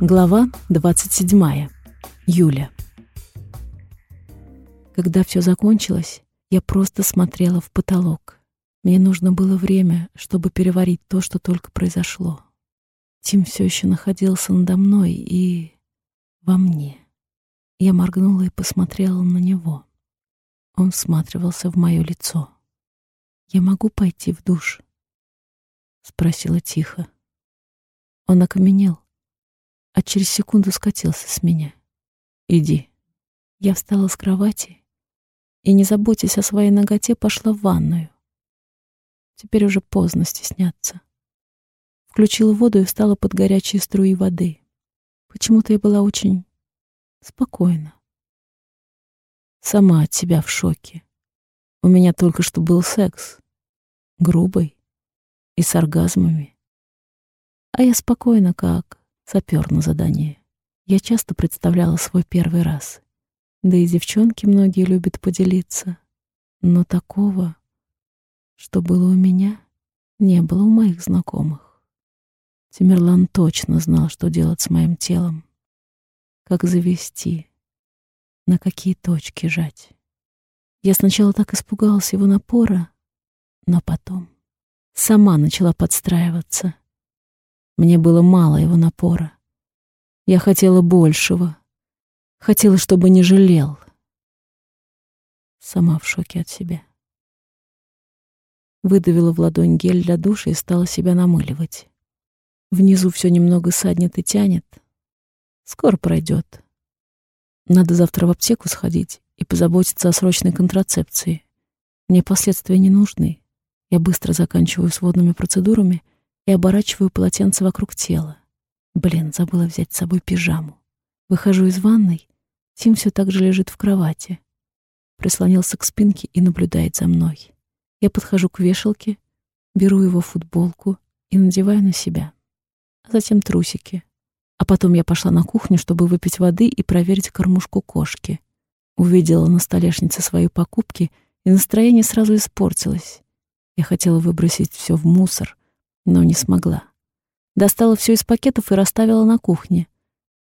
Глава 27. Юля. Когда все закончилось, я просто смотрела в потолок. Мне нужно было время, чтобы переварить то, что только произошло. Тим все еще находился надо мной и во мне. Я моргнула и посмотрела на него. Он всматривался в мое лицо. «Я могу пойти в душ?» — спросила тихо. Он окаменел, а через секунду скатился с меня. «Иди». Я встала с кровати и, не заботясь о своей ноготе, пошла в ванную. Теперь уже поздно стесняться. Включила воду и встала под горячие струи воды. Почему-то я была очень спокойна. Сама от себя в шоке. У меня только что был секс. Грубый и с оргазмами. А я спокойна, как сапер на задание. Я часто представляла свой первый раз. Да и девчонки многие любят поделиться. Но такого, что было у меня, не было у моих знакомых. Тимерлан точно знал, что делать с моим телом. Как завести, на какие точки жать. Я сначала так испугалась его напора, но потом сама начала подстраиваться. Мне было мало его напора. Я хотела большего. Хотела, чтобы не жалел. Сама в шоке от себя. Выдавила в ладонь гель для душа и стала себя намыливать. Внизу все немного саднет и тянет. Скоро пройдет. Надо завтра в аптеку сходить и позаботиться о срочной контрацепции. Мне последствия не нужны. Я быстро заканчиваю с водными процедурами и оборачиваю полотенце вокруг тела. Блин, забыла взять с собой пижаму. Выхожу из ванной. Тим все так же лежит в кровати. Прислонился к спинке и наблюдает за мной. Я подхожу к вешалке, беру его футболку и надеваю на себя. А затем трусики. А потом я пошла на кухню, чтобы выпить воды и проверить кормушку кошки. Увидела на столешнице свои покупки, и настроение сразу испортилось. Я хотела выбросить все в мусор, но не смогла. Достала все из пакетов и расставила на кухне.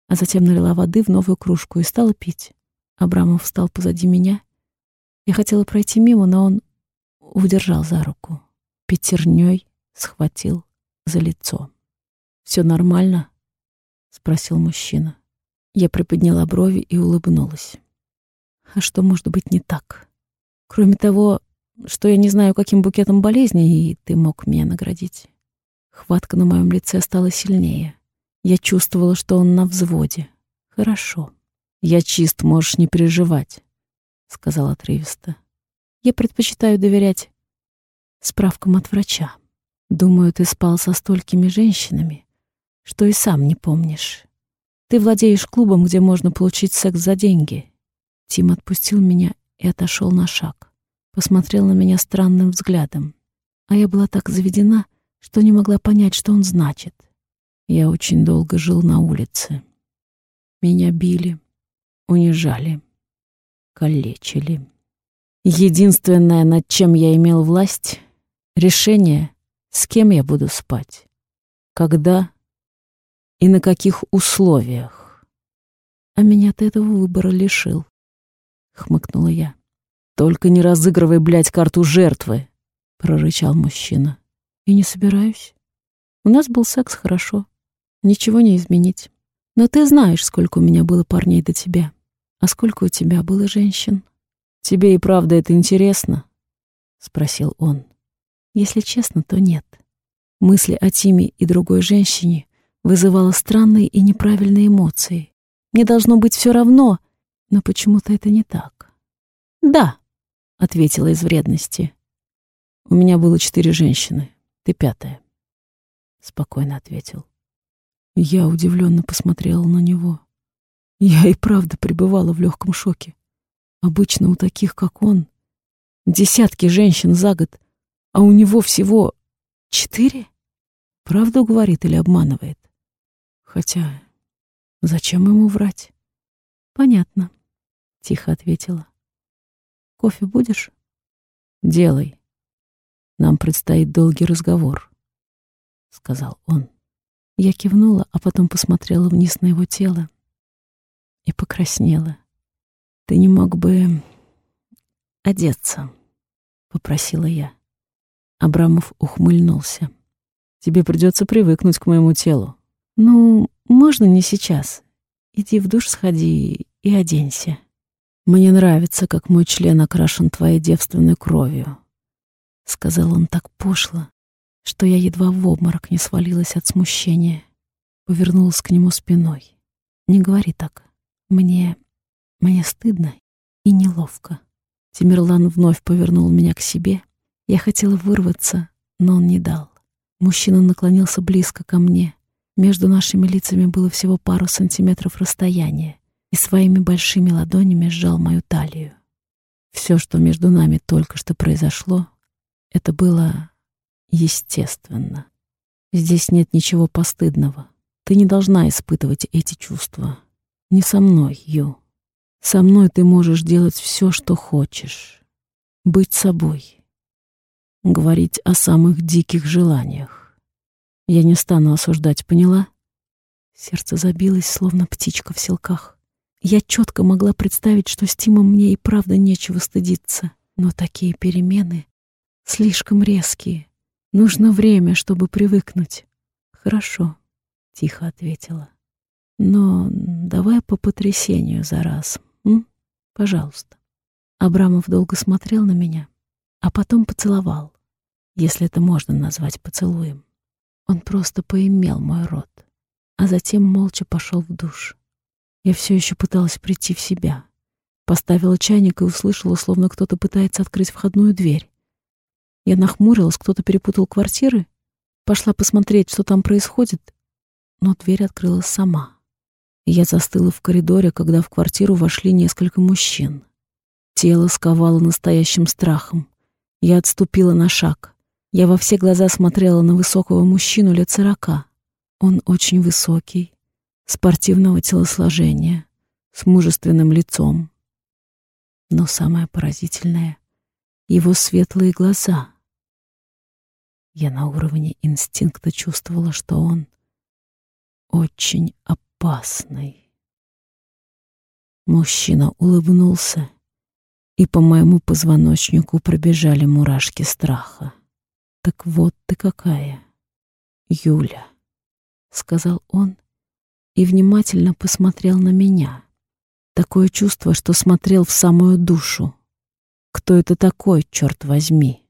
А затем налила воды в новую кружку и стала пить. Абрамов встал позади меня. Я хотела пройти мимо, но он удержал за руку. Пятерней схватил за лицо. «Все нормально?» — спросил мужчина. Я приподняла брови и улыбнулась. А что может быть не так? Кроме того, что я не знаю, каким букетом болезней и ты мог меня наградить. Хватка на моем лице стала сильнее. Я чувствовала, что он на взводе. Хорошо. Я чист, можешь не переживать, сказала отрывисто. Я предпочитаю доверять справкам от врача. Думаю, ты спал со столькими женщинами, что и сам не помнишь. Ты владеешь клубом, где можно получить секс за деньги. Тим отпустил меня и отошел на шаг. Посмотрел на меня странным взглядом. А я была так заведена, что не могла понять, что он значит. Я очень долго жил на улице. Меня били, унижали, калечили. Единственное, над чем я имел власть — решение, с кем я буду спать, когда и на каких условиях. А меня от этого выбора лишил, хмыкнула я. Только не разыгрывай, блядь, карту жертвы, прорычал мужчина. И не собираюсь. У нас был секс хорошо. Ничего не изменить. Но ты знаешь, сколько у меня было парней до тебя. А сколько у тебя было женщин? Тебе и правда это интересно? Спросил он. Если честно, то нет. Мысли о Тиме и другой женщине вызывало странные и неправильные эмоции. Мне должно быть все равно, но почему-то это не так. «Да», — ответила из вредности. «У меня было четыре женщины, ты пятая», — спокойно ответил. Я удивленно посмотрела на него. Я и правда пребывала в легком шоке. Обычно у таких, как он, десятки женщин за год, а у него всего четыре? Правду говорит или обманывает? Хотя зачем ему врать? Понятно, тихо ответила. Кофе будешь? Делай. Нам предстоит долгий разговор, сказал он. Я кивнула, а потом посмотрела вниз на его тело и покраснела. «Ты не мог бы одеться?» — попросила я. Абрамов ухмыльнулся. «Тебе придется привыкнуть к моему телу». «Ну, можно не сейчас. Иди в душ сходи и оденься. Мне нравится, как мой член окрашен твоей девственной кровью», — сказал он так пошло, что я едва в обморок не свалилась от смущения. Повернулась к нему спиной. «Не говори так. Мне... мне стыдно и неловко». Тимирлан вновь повернул меня к себе. Я хотела вырваться, но он не дал. Мужчина наклонился близко ко мне. Между нашими лицами было всего пару сантиметров расстояния и своими большими ладонями сжал мою талию. Все, что между нами только что произошло, это было естественно. Здесь нет ничего постыдного. Ты не должна испытывать эти чувства. Не со мной, Ю. Со мной ты можешь делать все, что хочешь. Быть собой. Говорить о самых диких желаниях. Я не стану осуждать, поняла? Сердце забилось, словно птичка в селках. Я четко могла представить, что с Тимом мне и правда нечего стыдиться. Но такие перемены слишком резкие. Нужно время, чтобы привыкнуть. Хорошо, тихо ответила. Но давай по потрясению за раз, м? Пожалуйста. Абрамов долго смотрел на меня, а потом поцеловал, если это можно назвать поцелуем. Он просто поимел мой рот, а затем молча пошел в душ. Я все еще пыталась прийти в себя. Поставила чайник и услышала, словно кто-то пытается открыть входную дверь. Я нахмурилась, кто-то перепутал квартиры. Пошла посмотреть, что там происходит, но дверь открылась сама. Я застыла в коридоре, когда в квартиру вошли несколько мужчин. Тело сковало настоящим страхом. Я отступила на шаг. Я во все глаза смотрела на высокого мужчину лет сорока. Он очень высокий, спортивного телосложения, с мужественным лицом. Но самое поразительное — его светлые глаза — я на уровне инстинкта чувствовала, что он очень опасный. Мужчина улыбнулся, и по моему позвоночнику пробежали мурашки страха. «Так вот ты какая, Юля», — сказал он и внимательно посмотрел на меня. Такое чувство, что смотрел в самую душу. «Кто это такой, черт возьми?»